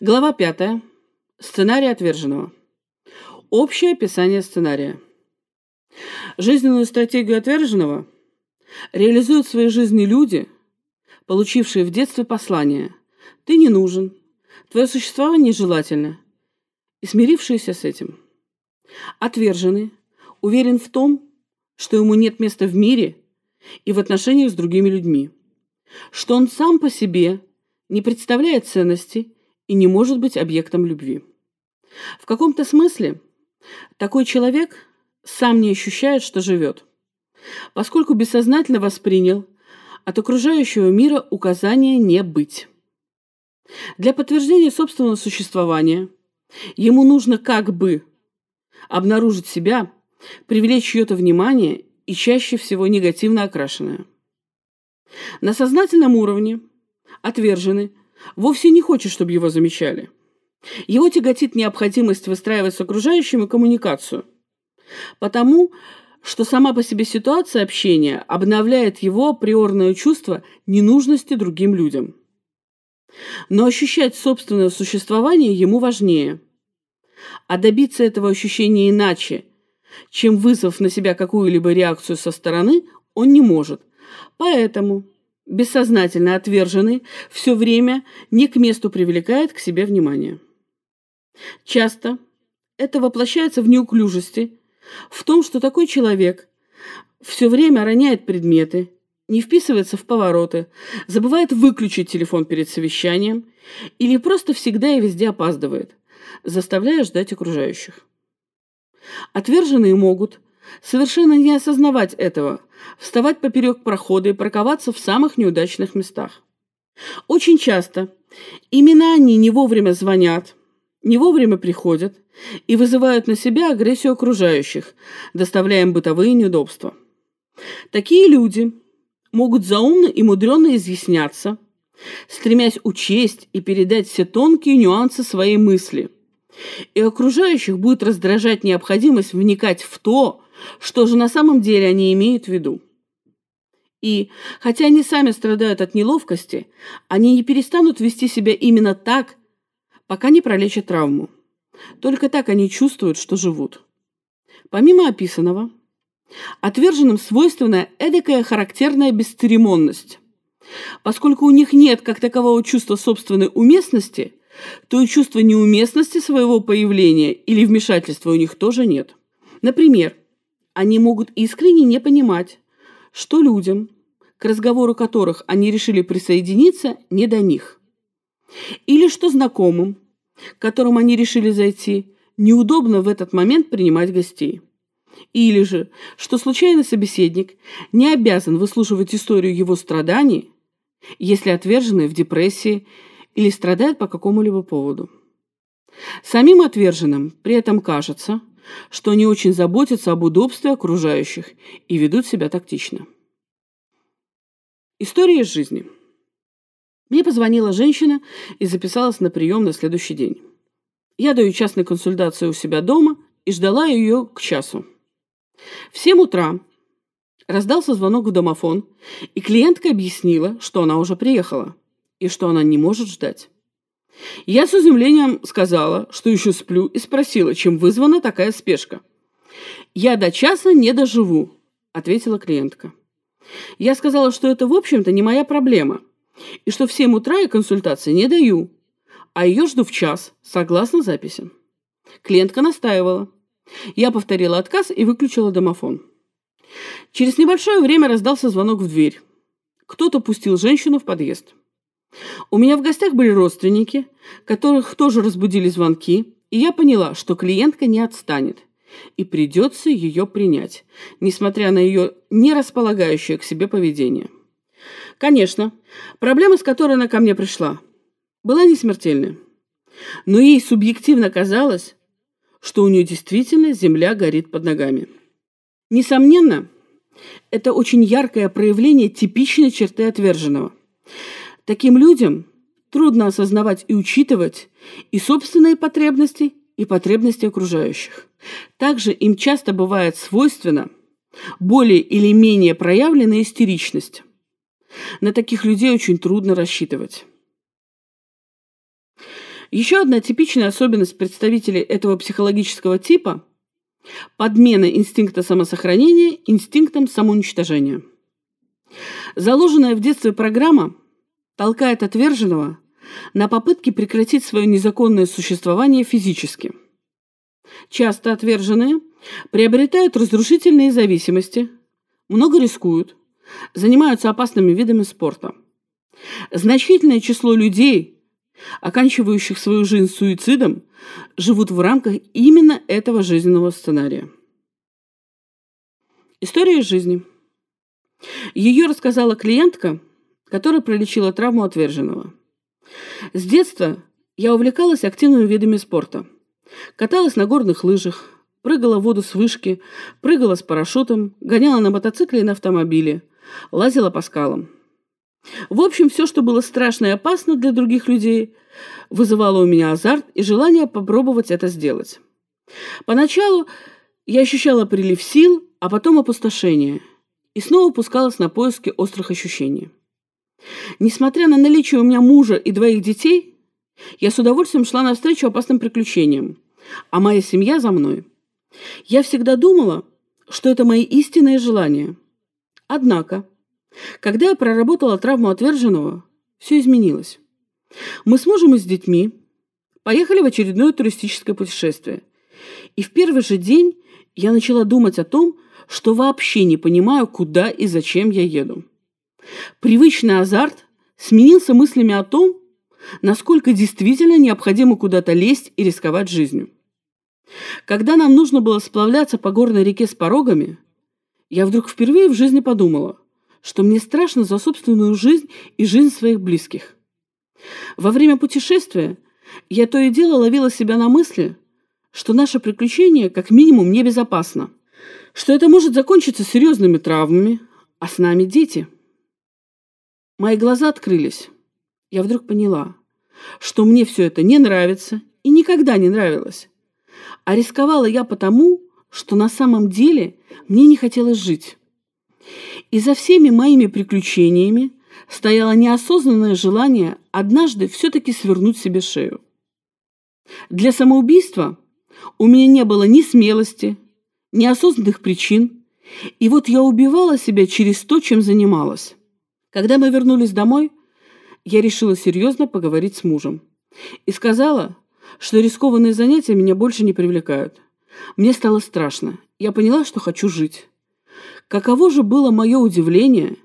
Глава 5. Сценарий отверженного. Общее описание сценария. Жизненную стратегию отверженного реализуют в своей жизни люди, получившие в детстве послание «ты не нужен», «твое существование нежелательно» и смирившиеся с этим. Отверженный уверен в том, что ему нет места в мире и в отношениях с другими людьми, что он сам по себе не представляет ценности и не может быть объектом любви. В каком-то смысле такой человек сам не ощущает, что живет, поскольку бессознательно воспринял от окружающего мира указание не быть. Для подтверждения собственного существования ему нужно как бы обнаружить себя, привлечь чье-то внимание и чаще всего негативно окрашенное. На сознательном уровне отверженный вовсе не хочет, чтобы его замечали. Его тяготит необходимость выстраивать с окружающими коммуникацию, потому что сама по себе ситуация общения обновляет его априорное чувство ненужности другим людям. Но ощущать собственное существование ему важнее. А добиться этого ощущения иначе, чем вызвав на себя какую-либо реакцию со стороны, он не может. Поэтому бессознательно отверженный, все время не к месту привлекает к себе внимание. Часто это воплощается в неуклюжести, в том, что такой человек все время роняет предметы, не вписывается в повороты, забывает выключить телефон перед совещанием или просто всегда и везде опаздывает, заставляя ждать окружающих. Отверженные могут совершенно не осознавать этого, вставать поперек прохода и парковаться в самых неудачных местах. Очень часто именно они не вовремя звонят, не вовремя приходят и вызывают на себя агрессию окружающих, доставляя им бытовые неудобства. Такие люди могут заумно и мудренно изъясняться, стремясь учесть и передать все тонкие нюансы своей мысли. И окружающих будет раздражать необходимость вникать в то, что же на самом деле они имеют в виду. И, хотя они сами страдают от неловкости, они не перестанут вести себя именно так, пока не пролечат травму. Только так они чувствуют, что живут. Помимо описанного, отверженным свойственна эдакая характерная бесцеремонность. Поскольку у них нет как такового чувства собственной уместности, то и чувства неуместности своего появления или вмешательства у них тоже нет. Например, они могут искренне не понимать, что людям, к разговору которых они решили присоединиться, не до них. Или что знакомым, к которым они решили зайти, неудобно в этот момент принимать гостей. Или же, что случайный собеседник не обязан выслушивать историю его страданий, если отверженный в депрессии или страдает по какому-либо поводу. Самим отверженным при этом кажется, что они очень заботятся об удобстве окружающих и ведут себя тактично. История из жизни. Мне позвонила женщина и записалась на прием на следующий день. Я даю частную консультацию у себя дома и ждала ее к часу. В 7 утра раздался звонок в домофон, и клиентка объяснила, что она уже приехала и что она не может ждать. Я с изумлением сказала, что еще сплю, и спросила, чем вызвана такая спешка. «Я до часа не доживу», — ответила клиентка. Я сказала, что это, в общем-то, не моя проблема, и что в 7 утра я консультации не даю, а ее жду в час, согласно записи. Клиентка настаивала. Я повторила отказ и выключила домофон. Через небольшое время раздался звонок в дверь. Кто-то пустил женщину в подъезд. У меня в гостях были родственники, которых тоже разбудили звонки, и я поняла, что клиентка не отстанет, и придется ее принять, несмотря на ее не располагающее к себе поведение. Конечно, проблема, с которой она ко мне пришла, была не смертельной. Но ей субъективно казалось, что у нее действительно земля горит под ногами. Несомненно, это очень яркое проявление типичной черты отверженного. Таким людям трудно осознавать и учитывать и собственные потребности, и потребности окружающих. Также им часто бывает свойственна более или менее проявленная истеричность. На таких людей очень трудно рассчитывать. Еще одна типичная особенность представителей этого психологического типа – подмена инстинкта самосохранения инстинктом самоуничтожения. Заложенная в детстве программа толкает отверженного на попытки прекратить свое незаконное существование физически. Часто отверженные приобретают разрушительные зависимости, много рискуют, занимаются опасными видами спорта. Значительное число людей, оканчивающих свою жизнь суицидом, живут в рамках именно этого жизненного сценария. История жизни. Ее рассказала клиентка, которая пролечила травму отверженного. С детства я увлекалась активными видами спорта. Каталась на горных лыжах, прыгала в воду с вышки, прыгала с парашютом, гоняла на мотоцикле и на автомобиле, лазила по скалам. В общем, все, что было страшно и опасно для других людей, вызывало у меня азарт и желание попробовать это сделать. Поначалу я ощущала прилив сил, а потом опустошение, и снова пускалась на поиски острых ощущений. Несмотря на наличие у меня мужа и двоих детей, я с удовольствием шла навстречу опасным приключениям, а моя семья за мной. Я всегда думала, что это мои истинные желания. Однако, когда я проработала травму отверженного, все изменилось. Мы с мужем и с детьми поехали в очередное туристическое путешествие. И в первый же день я начала думать о том, что вообще не понимаю, куда и зачем я еду. Привычный азарт сменился мыслями о том, насколько действительно необходимо куда-то лезть и рисковать жизнью. Когда нам нужно было сплавляться по горной реке с порогами, я вдруг впервые в жизни подумала, что мне страшно за собственную жизнь и жизнь своих близких. Во время путешествия я то и дело ловила себя на мысли, что наше приключение как минимум небезопасно, что это может закончиться серьезными травмами, а с нами дети. Мои глаза открылись. Я вдруг поняла, что мне все это не нравится и никогда не нравилось. А рисковала я потому, что на самом деле мне не хотелось жить. И за всеми моими приключениями стояло неосознанное желание однажды все-таки свернуть себе шею. Для самоубийства у меня не было ни смелости, ни осознанных причин, и вот я убивала себя через то, чем занималась. Когда мы вернулись домой, я решила серьезно поговорить с мужем и сказала, что рискованные занятия меня больше не привлекают. Мне стало страшно. Я поняла, что хочу жить. Каково же было мое удивление,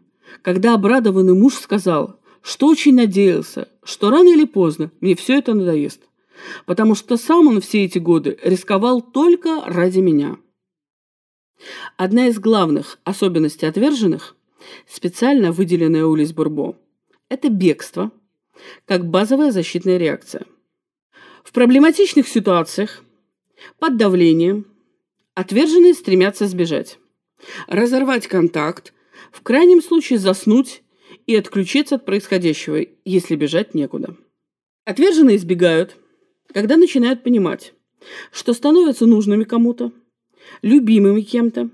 когда обрадованный муж сказал, что очень надеялся, что рано или поздно мне все это надоест, потому что сам он все эти годы рисковал только ради меня. Одна из главных особенностей отверженных, специально выделенная Улис Бурбо, это бегство, как базовая защитная реакция. В проблематичных ситуациях, под давлением, отверженные стремятся сбежать, разорвать контакт, в крайнем случае заснуть и отключиться от происходящего, если бежать некуда. Отверженные избегают, когда начинают понимать, что становятся нужными кому-то, любимыми кем-то,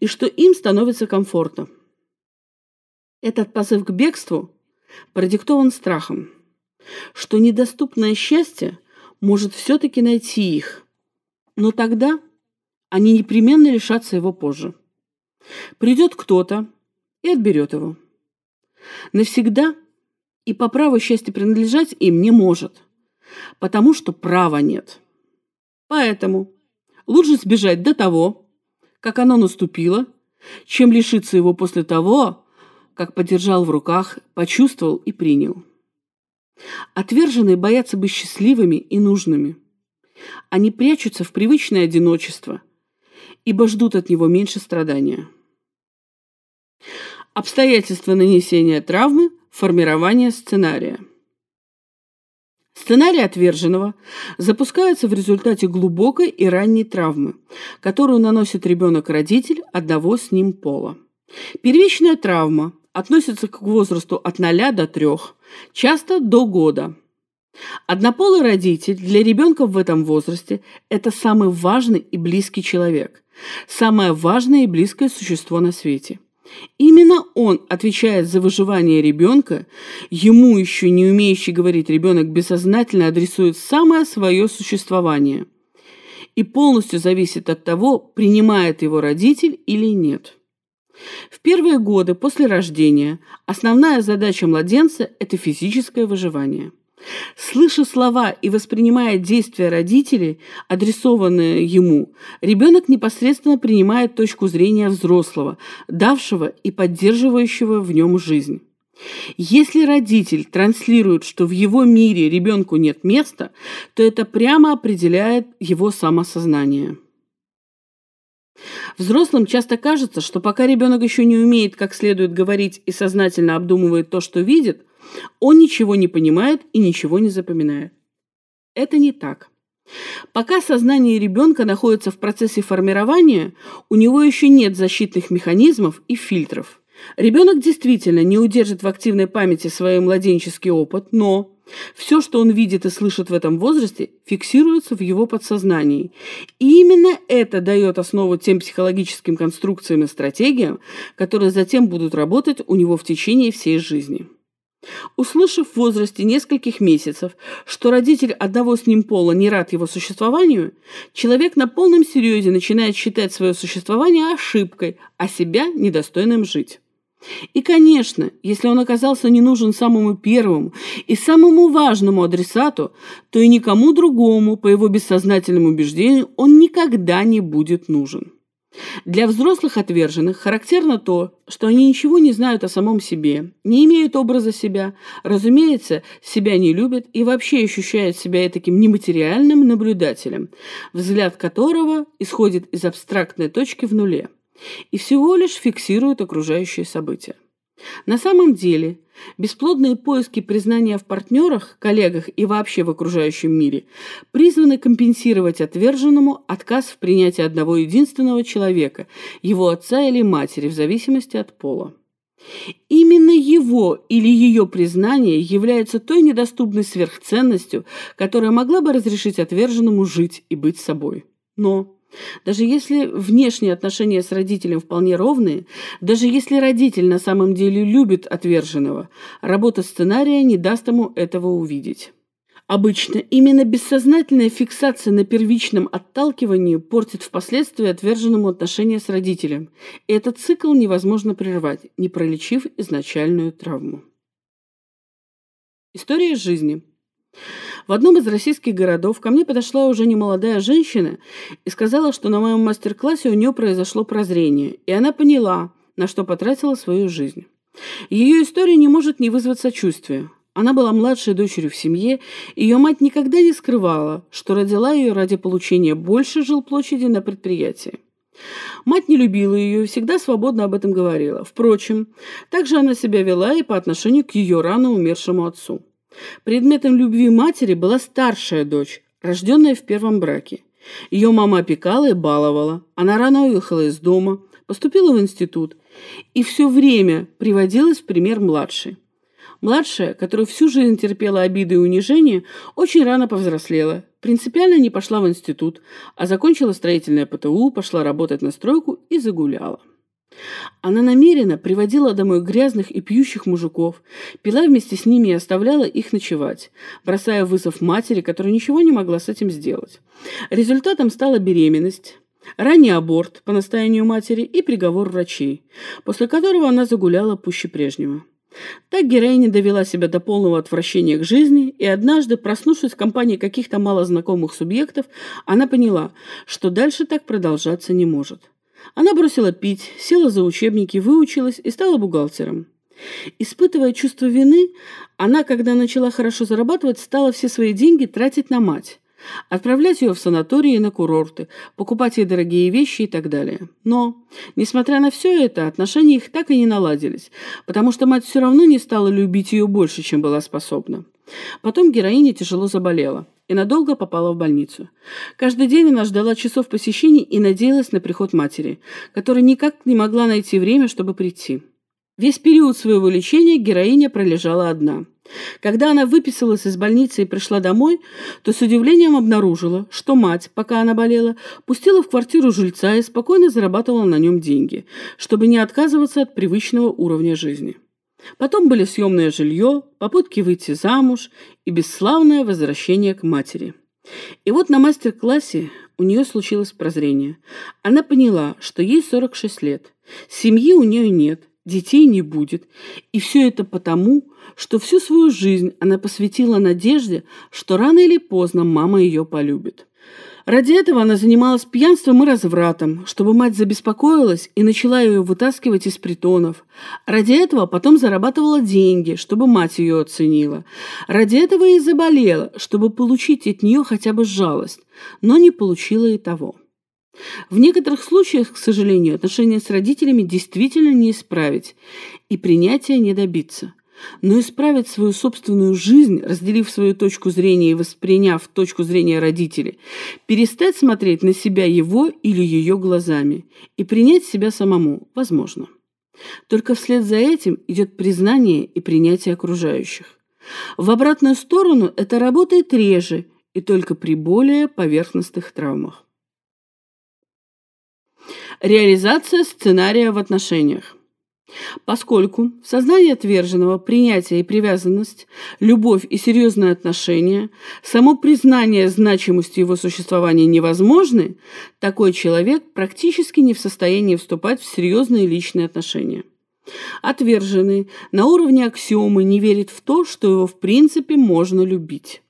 и что им становится комфортно. Этот позыв к бегству продиктован страхом – что недоступное счастье может все-таки найти их, но тогда они непременно лишатся его позже. Придет кто-то и отберет его. Навсегда и по праву счастье принадлежать им не может, потому что права нет. Поэтому лучше сбежать до того, как оно наступило, чем лишиться его после того, как подержал в руках, почувствовал и принял. Отверженные боятся быть счастливыми и нужными. Они прячутся в привычное одиночество, ибо ждут от него меньше страдания. Обстоятельства нанесения травмы, формирование сценария. Сценарий отверженного запускается в результате глубокой и ранней травмы, которую наносит ребенок-родитель одного с ним пола. Первичная травма относится к возрасту от 0 до 3, часто до года. Однополый родитель для ребенка в этом возрасте – это самый важный и близкий человек, самое важное и близкое существо на свете. Именно он отвечает за выживание ребенка, ему еще не умеющий говорить ребенок бессознательно адресует самое свое существование и полностью зависит от того, принимает его родитель или нет. В первые годы после рождения основная задача младенца – это физическое выживание – Слыша слова и воспринимая действия родителей, адресованные ему, ребенок непосредственно принимает точку зрения взрослого, давшего и поддерживающего в нем жизнь. Если родитель транслирует, что в его мире ребенку нет места, то это прямо определяет его самосознание. Взрослым часто кажется, что пока ребенок еще не умеет как следует говорить и сознательно обдумывает то, что видит – он ничего не понимает и ничего не запоминает. Это не так. Пока сознание ребенка находится в процессе формирования, у него еще нет защитных механизмов и фильтров. Ребенок действительно не удержит в активной памяти свой младенческий опыт, но все, что он видит и слышит в этом возрасте, фиксируется в его подсознании. И именно это дает основу тем психологическим конструкциям и стратегиям, которые затем будут работать у него в течение всей жизни. Услышав в возрасте нескольких месяцев, что родитель одного с ним пола не рад его существованию, человек на полном серьезе начинает считать свое существование ошибкой, а себя недостойным жить. И, конечно, если он оказался не нужен самому первому и самому важному адресату, то и никому другому, по его бессознательному убеждению, он никогда не будет нужен. Для взрослых отверженных характерно то, что они ничего не знают о самом себе, не имеют образа себя, разумеется, себя не любят и вообще ощущают себя таким нематериальным наблюдателем, взгляд которого исходит из абстрактной точки в нуле и всего лишь фиксирует окружающие события. На самом деле, бесплодные поиски признания в партнерах, коллегах и вообще в окружающем мире призваны компенсировать отверженному отказ в принятии одного единственного человека, его отца или матери, в зависимости от пола. Именно его или ее признание является той недоступной сверхценностью, которая могла бы разрешить отверженному жить и быть собой. Но даже если внешние отношения с родителем вполне ровные, даже если родитель на самом деле любит отверженного, работа сценария не даст ему этого увидеть. Обычно именно бессознательная фиксация на первичном отталкивании портит впоследствии отверженному отношения с родителем, и этот цикл невозможно прервать, не пролечив изначальную травму. История жизни. В одном из российских городов ко мне подошла уже немолодая женщина и сказала, что на моем мастер-классе у нее произошло прозрение, и она поняла, на что потратила свою жизнь. Ее история не может не вызвать сочувствия. Она была младшей дочерью в семье, ее мать никогда не скрывала, что родила ее ради получения больше жилплощади на предприятии. Мать не любила ее и всегда свободно об этом говорила. Впрочем, также она себя вела и по отношению к ее рано умершему отцу. Предметом любви матери была старшая дочь, рожденная в первом браке. Ее мама опекала и баловала. Она рано уехала из дома, поступила в институт и все время приводилась в пример младшей. Младшая, которая всю жизнь терпела обиды и унижения, очень рано повзрослела, принципиально не пошла в институт, а закончила строительное ПТУ, пошла работать на стройку и загуляла. Она намеренно приводила домой грязных и пьющих мужиков, пила вместе с ними и оставляла их ночевать, бросая вызов матери, которая ничего не могла с этим сделать. Результатом стала беременность, ранний аборт по настоянию матери и приговор врачей, после которого она загуляла пуще прежнего. Так героиня довела себя до полного отвращения к жизни, и однажды, проснувшись в компании каких-то малознакомых субъектов, она поняла, что дальше так продолжаться не может. Она бросила пить, села за учебники, выучилась и стала бухгалтером. Испытывая чувство вины, она, когда начала хорошо зарабатывать, стала все свои деньги тратить на мать. Отправлять ее в санатории и на курорты, покупать ей дорогие вещи и так далее. Но, несмотря на все это, отношения их так и не наладились, потому что мать все равно не стала любить ее больше, чем была способна. Потом героиня тяжело заболела и надолго попала в больницу. Каждый день она ждала часов посещений и надеялась на приход матери, которая никак не могла найти время, чтобы прийти. Весь период своего лечения героиня пролежала одна. Когда она выписалась из больницы и пришла домой, то с удивлением обнаружила, что мать, пока она болела, пустила в квартиру жильца и спокойно зарабатывала на нем деньги, чтобы не отказываться от привычного уровня жизни. Потом были съемное жилье, попытки выйти замуж и бесславное возвращение к матери. И вот на мастер-классе у нее случилось прозрение. Она поняла, что ей 46 лет, семьи у нее нет, детей не будет. И все это потому, что всю свою жизнь она посвятила надежде, что рано или поздно мама ее полюбит. Ради этого она занималась пьянством и развратом, чтобы мать забеспокоилась и начала ее вытаскивать из притонов. Ради этого потом зарабатывала деньги, чтобы мать ее оценила. Ради этого и заболела, чтобы получить от нее хотя бы жалость, но не получила и того. В некоторых случаях, к сожалению, отношения с родителями действительно не исправить и принятия не добиться. Но исправить свою собственную жизнь, разделив свою точку зрения и восприняв точку зрения родителей, перестать смотреть на себя его или ее глазами и принять себя самому возможно. Только вслед за этим идет признание и принятие окружающих. В обратную сторону это работает реже и только при более поверхностных травмах. Реализация сценария в отношениях. Поскольку в сознании отверженного принятие и привязанность, любовь и серьезные отношения, само признание значимости его существования невозможны, такой человек практически не в состоянии вступать в серьезные личные отношения. Отверженный на уровне аксиомы не верит в то, что его в принципе можно любить,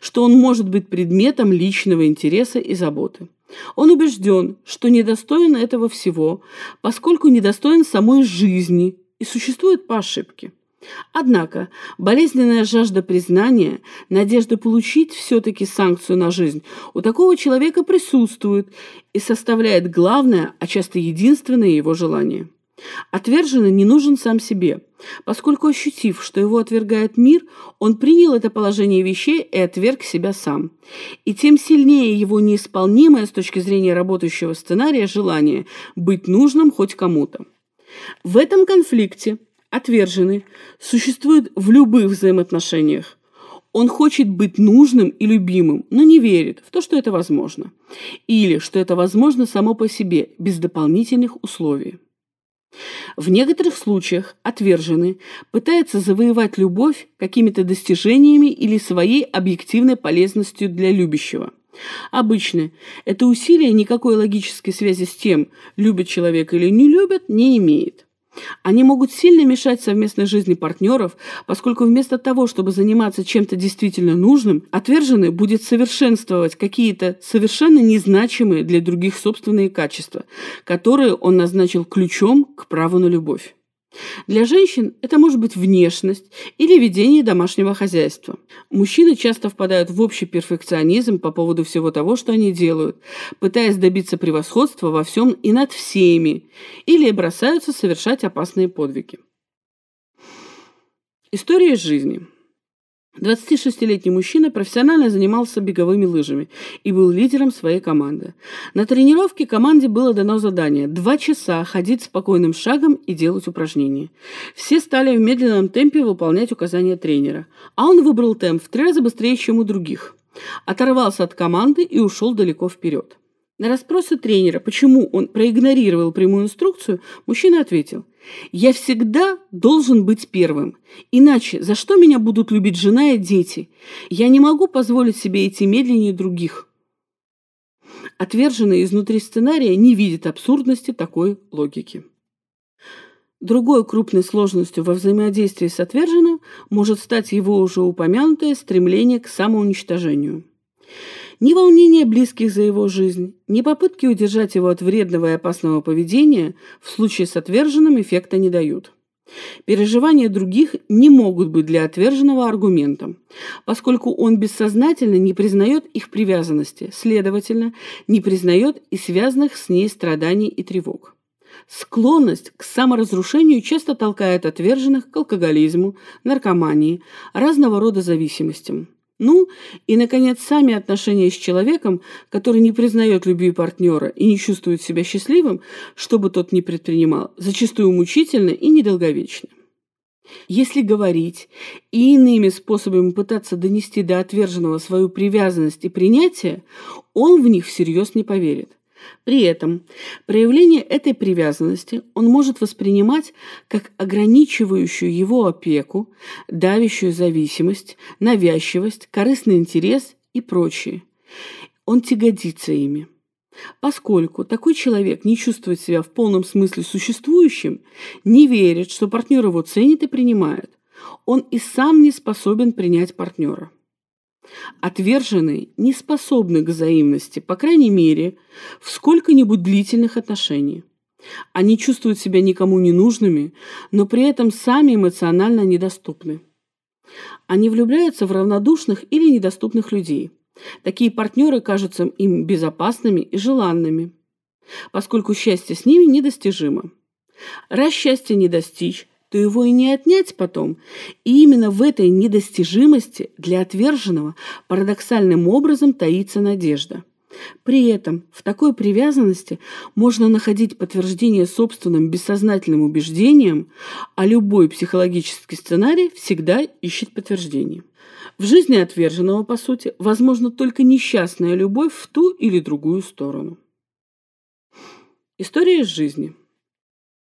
что он может быть предметом личного интереса и заботы. Он убежден, что недостоин этого всего, поскольку недостоин самой жизни и существует по ошибке. Однако болезненная жажда признания, надежда получить все-таки санкцию на жизнь у такого человека присутствует и составляет главное, а часто единственное его желание. Отверженный не нужен сам себе, поскольку, ощутив, что его отвергает мир, он принял это положение вещей и отверг себя сам. И тем сильнее его неисполнимое с точки зрения работающего сценария желание быть нужным хоть кому-то. В этом конфликте отверженный существует в любых взаимоотношениях. Он хочет быть нужным и любимым, но не верит в то, что это возможно. Или что это возможно само по себе, без дополнительных условий. В некоторых случаях отверженный пытается завоевать любовь какими-то достижениями или своей объективной полезностью для любящего. Обычно это усилие никакой логической связи с тем, любит человек или не любит, не имеет. Они могут сильно мешать совместной жизни партнеров, поскольку вместо того, чтобы заниматься чем-то действительно нужным, отверженный будет совершенствовать какие-то совершенно незначимые для других собственные качества, которые он назначил ключом к праву на любовь. Для женщин это может быть внешность или ведение домашнего хозяйства. Мужчины часто впадают в общий перфекционизм по поводу всего того, что они делают, пытаясь добиться превосходства во всем и над всеми, или бросаются совершать опасные подвиги. История жизни – 26-летний мужчина профессионально занимался беговыми лыжами и был лидером своей команды. На тренировке команде было дано задание – два часа ходить спокойным шагом и делать упражнения. Все стали в медленном темпе выполнять указания тренера, а он выбрал темп в три раза быстрее, чем у других. Оторвался от команды и ушел далеко вперед. На расспросы тренера, почему он проигнорировал прямую инструкцию, мужчина ответил, «Я всегда должен быть первым. Иначе за что меня будут любить жена и дети? Я не могу позволить себе идти медленнее других». Отверженный изнутри сценария не видит абсурдности такой логики. Другой крупной сложностью во взаимодействии с отверженным может стать его уже упомянутое стремление к самоуничтожению. Ни волнения близких за его жизнь, ни попытки удержать его от вредного и опасного поведения в случае с отверженным эффекта не дают. Переживания других не могут быть для отверженного аргументом, поскольку он бессознательно не признает их привязанности, следовательно, не признает и связанных с ней страданий и тревог. Склонность к саморазрушению часто толкает отверженных к алкоголизму, наркомании, разного рода зависимостям. Ну, и, наконец, сами отношения с человеком, который не признает любви партнера и не чувствует себя счастливым, что бы тот ни предпринимал, зачастую мучительны и недолговечны. Если говорить и иными способами пытаться донести до отверженного свою привязанность и принятие, он в них всерьез не поверит. При этом проявление этой привязанности он может воспринимать как ограничивающую его опеку, давящую зависимость, навязчивость, корыстный интерес и прочее. Он тяготится ими. Поскольку такой человек не чувствует себя в полном смысле существующим, не верит, что партнер его ценит и принимает, он и сам не способен принять партнера. Отверженные не способны к взаимности, по крайней мере, в сколько-нибудь длительных отношениях. Они чувствуют себя никому не нужными, но при этом сами эмоционально недоступны. Они влюбляются в равнодушных или недоступных людей – Такие партнеры кажутся им безопасными и желанными, поскольку счастье с ними недостижимо. Раз счастья не достичь, то его и не отнять потом. И именно в этой недостижимости для отверженного парадоксальным образом таится надежда. При этом в такой привязанности можно находить подтверждение собственным бессознательным убеждениям, а любой психологический сценарий всегда ищет подтверждение. В жизни отверженного, по сути, возможно только несчастная любовь в ту или другую сторону. История из жизни.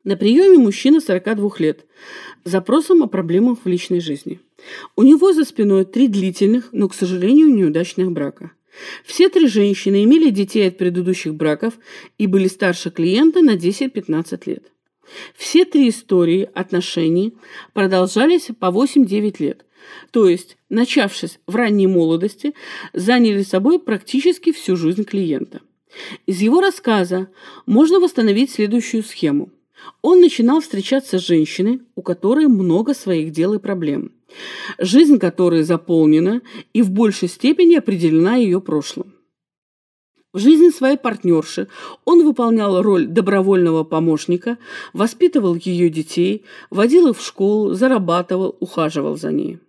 На приеме мужчина 42 лет с запросом о проблемах в личной жизни. У него за спиной три длительных, но, к сожалению, неудачных брака. Все три женщины имели детей от предыдущих браков и были старше клиента на 10-15 лет. Все три истории отношений продолжались по 8-9 лет, то есть, начавшись в ранней молодости, заняли собой практически всю жизнь клиента. Из его рассказа можно восстановить следующую схему. Он начинал встречаться с женщиной, у которой много своих дел и проблем, жизнь которой заполнена и в большей степени определена ее прошлым. В жизни своей партнерши он выполнял роль добровольного помощника, воспитывал ее детей, водил их в школу, зарабатывал, ухаживал за ней.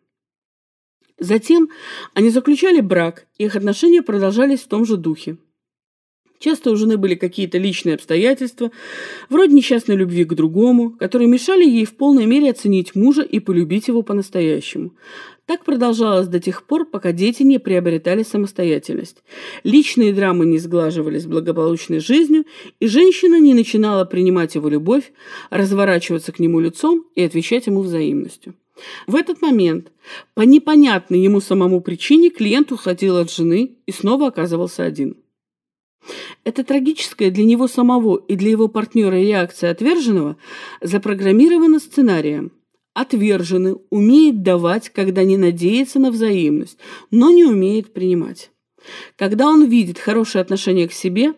Затем они заключали брак, и их отношения продолжались в том же духе. Часто у жены были какие-то личные обстоятельства, вроде несчастной любви к другому, которые мешали ей в полной мере оценить мужа и полюбить его по-настоящему. Так продолжалось до тех пор, пока дети не приобретали самостоятельность. Личные драмы не сглаживались благополучной жизнью, и женщина не начинала принимать его любовь, разворачиваться к нему лицом и отвечать ему взаимностью. В этот момент, по непонятной ему самому причине, клиент уходил от жены и снова оказывался один. Эта трагическая для него самого и для его партнера реакция отверженного запрограммирована сценарием. Отверженный умеет давать, когда не надеется на взаимность, но не умеет принимать. Когда он видит хорошее отношение к себе,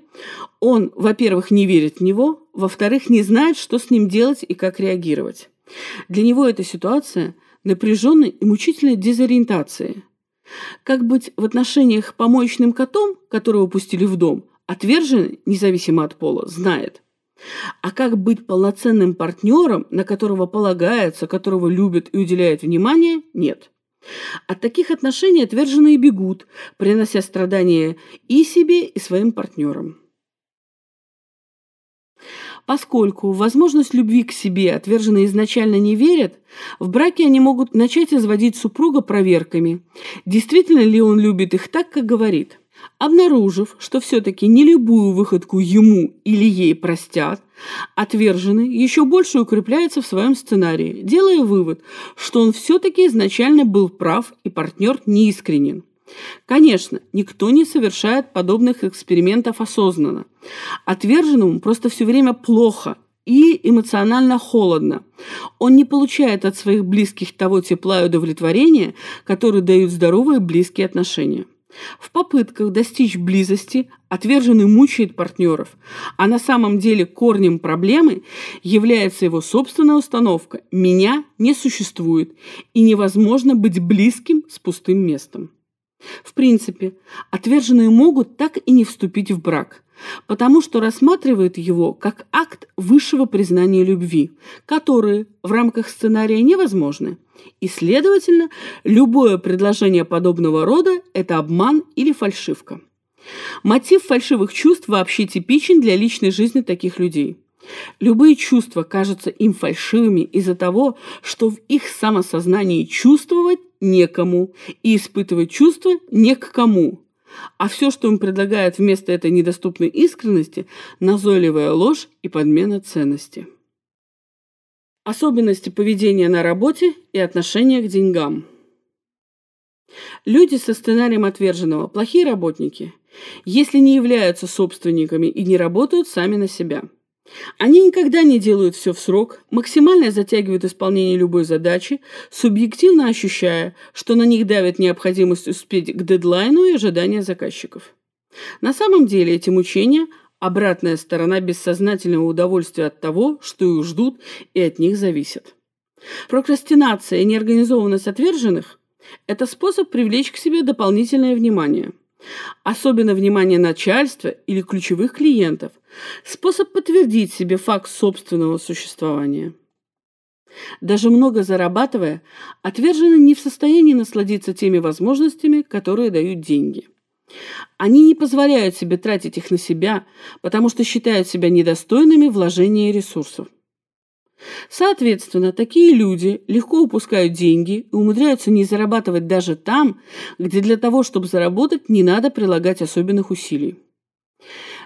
он, во-первых, не верит в него, во-вторых, не знает, что с ним делать и как реагировать. Для него эта ситуация напряженной и мучительной дезориентации. Как быть в отношениях помоечным котом, которого пустили в дом, отверженный, независимо от пола, знает. А как быть полноценным партнером, на которого полагается, которого любят и уделяют внимание, нет. От таких отношений отверженные бегут, принося страдания и себе, и своим партнерам. Поскольку в возможность любви к себе отверженные изначально не верят, в браке они могут начать изводить супруга проверками, действительно ли он любит их так, как говорит. Обнаружив, что все-таки не любую выходку ему или ей простят, отверженный еще больше укрепляется в своем сценарии, делая вывод, что он все-таки изначально был прав и партнер неискренен. Конечно, никто не совершает подобных экспериментов осознанно. Отверженному просто все время плохо и эмоционально холодно. Он не получает от своих близких того тепла и удовлетворения, которые дают здоровые близкие отношения. В попытках достичь близости отверженный мучает партнеров, а на самом деле корнем проблемы является его собственная установка «меня не существует» и невозможно быть близким с пустым местом. В принципе, отверженные могут так и не вступить в брак, потому что рассматривают его как акт высшего признания любви, которые в рамках сценария невозможны. И, следовательно, любое предложение подобного рода – это обман или фальшивка. Мотив фальшивых чувств вообще типичен для личной жизни таких людей. Любые чувства кажутся им фальшивыми из-за того, что в их самосознании чувствовать некому и испытывать чувства не к кому. А все, что им предлагают вместо этой недоступной искренности – назойливая ложь и подмена ценности. Особенности поведения на работе и отношения к деньгам. Люди со сценарием отверженного – плохие работники, если не являются собственниками и не работают сами на себя – они никогда не делают все в срок, максимально затягивают исполнение любой задачи, субъективно ощущая, что на них давит необходимость успеть к дедлайну и ожидания заказчиков. На самом деле эти мучения – обратная сторона бессознательного удовольствия от того, что их ждут и от них зависят. Прокрастинация и неорганизованность отверженных – это способ привлечь к себе дополнительное внимание – особенно внимание начальства или ключевых клиентов, способ подтвердить себе факт собственного существования. Даже много зарабатывая, отверженные не в состоянии насладиться теми возможностями, которые дают деньги. Они не позволяют себе тратить их на себя, потому что считают себя недостойными вложения ресурсов. Соответственно, такие люди легко упускают деньги и умудряются не зарабатывать даже там, где для того, чтобы заработать, не надо прилагать особенных усилий.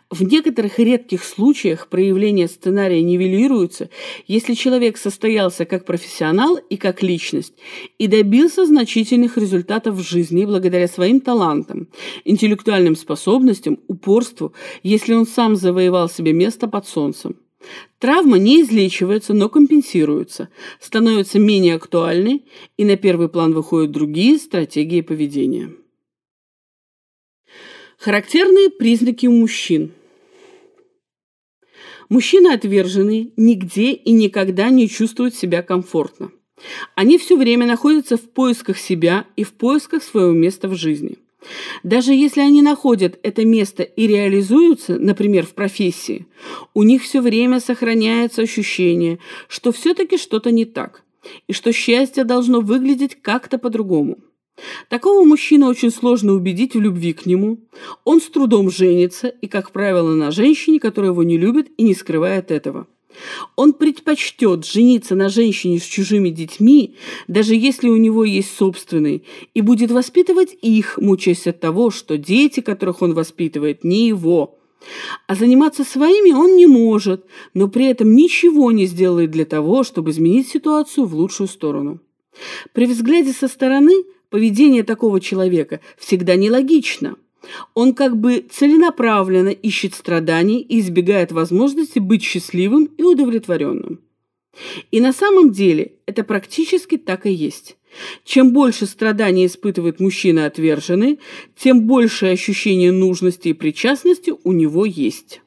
В некоторых редких случаях проявление сценария нивелируется, если человек состоялся как профессионал и как личность и добился значительных результатов в жизни благодаря своим талантам, интеллектуальным способностям, упорству, если он сам завоевал себе место под солнцем. Травма не излечивается, но компенсируется, становится менее актуальной, и на первый план выходят другие стратегии поведения. Характерные признаки у мужчин. Мужчины отверженные нигде и никогда не чувствуют себя комфортно. Они все время находятся в поисках себя и в поисках своего места в жизни – даже если они находят это место и реализуются, например, в профессии, у них все время сохраняется ощущение, что все-таки что-то не так, и что счастье должно выглядеть как-то по-другому. Такого мужчину очень сложно убедить в любви к нему. Он с трудом женится и, как правило, на женщине, которая его не любит и не скрывает этого. Он предпочтет жениться на женщине с чужими детьми, даже если у него есть собственные, и будет воспитывать их, мучаясь от того, что дети, которых он воспитывает, не его. А заниматься своими он не может, но при этом ничего не сделает для того, чтобы изменить ситуацию в лучшую сторону. При взгляде со стороны поведение такого человека всегда нелогично – он как бы целенаправленно ищет страданий и избегает возможности быть счастливым и удовлетворенным. И на самом деле это практически так и есть. Чем больше страданий испытывает мужчина отверженный, тем больше ощущение нужности и причастности у него есть.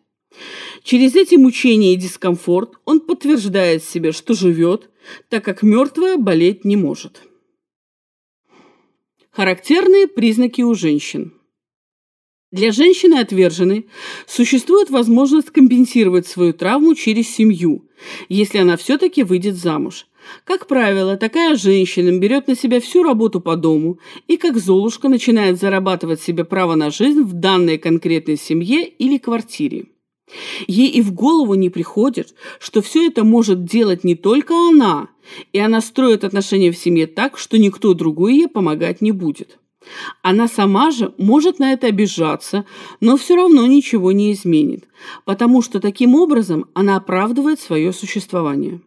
Через эти мучения и дискомфорт он подтверждает себе, что живет, так как мертвая болеть не может. Характерные признаки у женщин – для женщины отверженной существует возможность компенсировать свою травму через семью, если она все-таки выйдет замуж. Как правило, такая женщина берет на себя всю работу по дому и как Золушка начинает зарабатывать себе право на жизнь в данной конкретной семье или квартире. Ей и в голову не приходит, что все это может делать не только она, и она строит отношения в семье так, что никто другой ей помогать не будет. Она сама же может на это обижаться, но все равно ничего не изменит, потому что таким образом она оправдывает свое существование.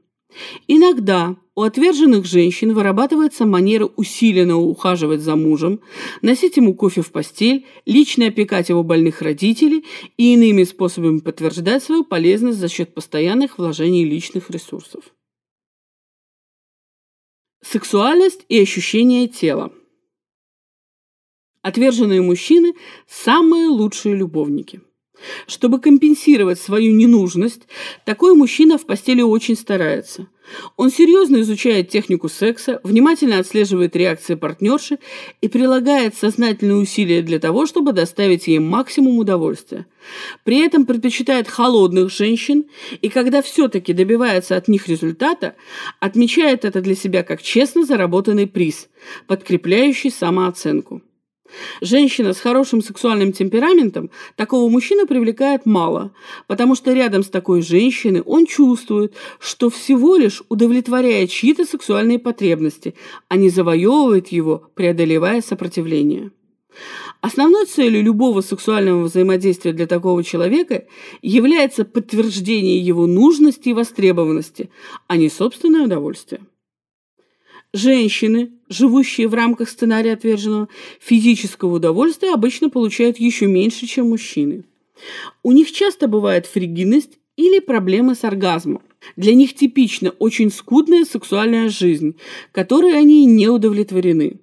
Иногда у отверженных женщин вырабатывается манера усиленно ухаживать за мужем, носить ему кофе в постель, лично опекать его больных родителей и иными способами подтверждать свою полезность за счет постоянных вложений личных ресурсов. Сексуальность и ощущение тела – Отверженные мужчины – самые лучшие любовники. Чтобы компенсировать свою ненужность, такой мужчина в постели очень старается. Он серьезно изучает технику секса, внимательно отслеживает реакции партнерши и прилагает сознательные усилия для того, чтобы доставить ей максимум удовольствия. При этом предпочитает холодных женщин и, когда все-таки добивается от них результата, отмечает это для себя как честно заработанный приз, подкрепляющий самооценку. Женщина с хорошим сексуальным темпераментом такого мужчину привлекает мало, потому что рядом с такой женщиной он чувствует, что всего лишь удовлетворяет чьи-то сексуальные потребности, а не завоевывает его, преодолевая сопротивление. Основной целью любого сексуального взаимодействия для такого человека является подтверждение его нужности и востребованности, а не собственное удовольствие. Женщины, живущие в рамках сценария отверженного, физического удовольствия обычно получают еще меньше, чем мужчины. У них часто бывает фригидность или проблемы с оргазмом. Для них типична очень скудная сексуальная жизнь, которой они не удовлетворены.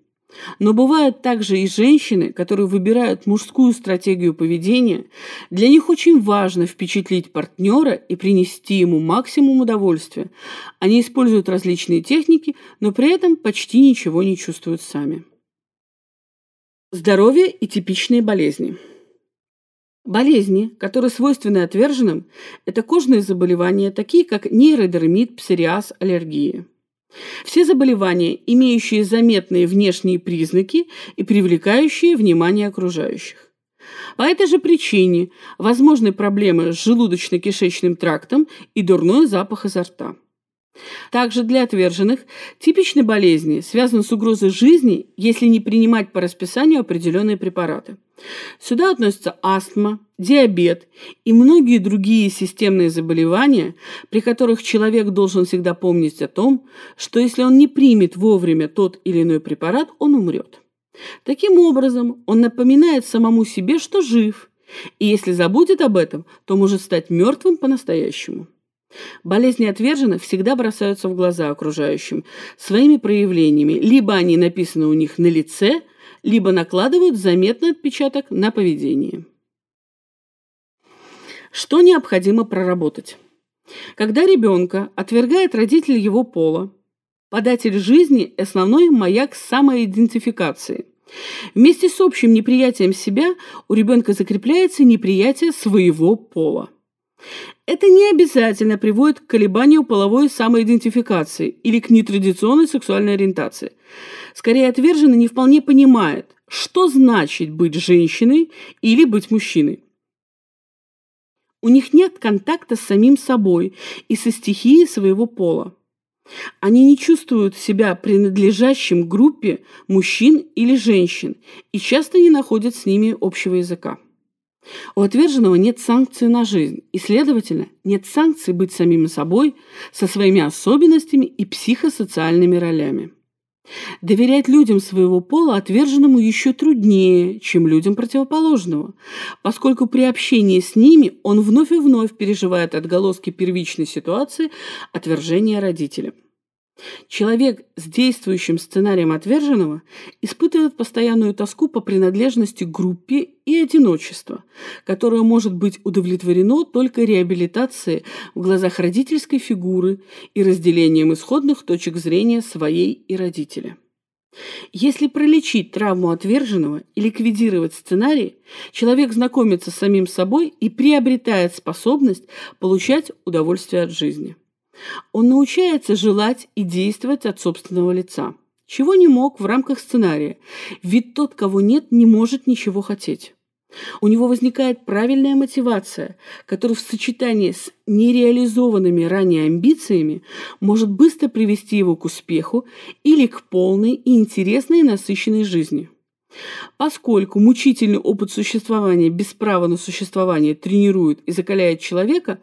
Но бывают также и женщины, которые выбирают мужскую стратегию поведения. Для них очень важно впечатлить партнера и принести ему максимум удовольствия. Они используют различные техники, но при этом почти ничего не чувствуют сами. Здоровье и типичные болезни. Болезни, которые свойственны отверженным, это кожные заболевания, такие как нейродермит, псориаз, аллергии. Все заболевания, имеющие заметные внешние признаки и привлекающие внимание окружающих. По этой же причине возможны проблемы с желудочно-кишечным трактом и дурной запах изо рта. Также для отверженных типичны болезни, связаны с угрозой жизни, если не принимать по расписанию определенные препараты. Сюда относятся астма, диабет и многие другие системные заболевания, при которых человек должен всегда помнить о том, что если он не примет вовремя тот или иной препарат, он умрет. Таким образом, он напоминает самому себе, что жив, и если забудет об этом, то может стать мертвым по-настоящему. Болезни отверженных всегда бросаются в глаза окружающим своими проявлениями. Либо они написаны у них на лице, либо накладывают заметный отпечаток на поведение. Что необходимо проработать? Когда ребенка отвергает родитель его пола, податель жизни – основной маяк самоидентификации. Вместе с общим неприятием себя у ребенка закрепляется неприятие своего пола. Это не обязательно приводит к колебанию половой самоидентификации или к нетрадиционной сексуальной ориентации. Скорее, отверженный не вполне понимает, что значит быть женщиной или быть мужчиной. У них нет контакта с самим собой и со стихией своего пола. Они не чувствуют себя принадлежащим группе мужчин или женщин и часто не находят с ними общего языка. У отверженного нет санкций на жизнь, и, следовательно, нет санкций быть самим собой со своими особенностями и психосоциальными ролями. Доверять людям своего пола отверженному еще труднее, чем людям противоположного, поскольку при общении с ними он вновь и вновь переживает отголоски первичной ситуации отвержения родителя. Человек с действующим сценарием отверженного испытывает постоянную тоску по принадлежности к группе и одиночество, которое может быть удовлетворено только реабилитацией в глазах родительской фигуры и разделением исходных точек зрения своей и родителя. Если пролечить травму отверженного и ликвидировать сценарий, человек знакомится с самим собой и приобретает способность получать удовольствие от жизни. Он научается желать и действовать от собственного лица, чего не мог в рамках сценария, ведь тот, кого нет, не может ничего хотеть. У него возникает правильная мотивация, которая в сочетании с нереализованными ранее амбициями может быстро привести его к успеху или к полной и интересной и насыщенной жизни. Поскольку мучительный опыт существования без права на существование тренирует и закаляет человека,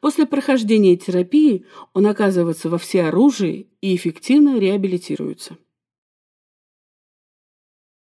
после прохождения терапии он оказывается во всеоружии и эффективно реабилитируется.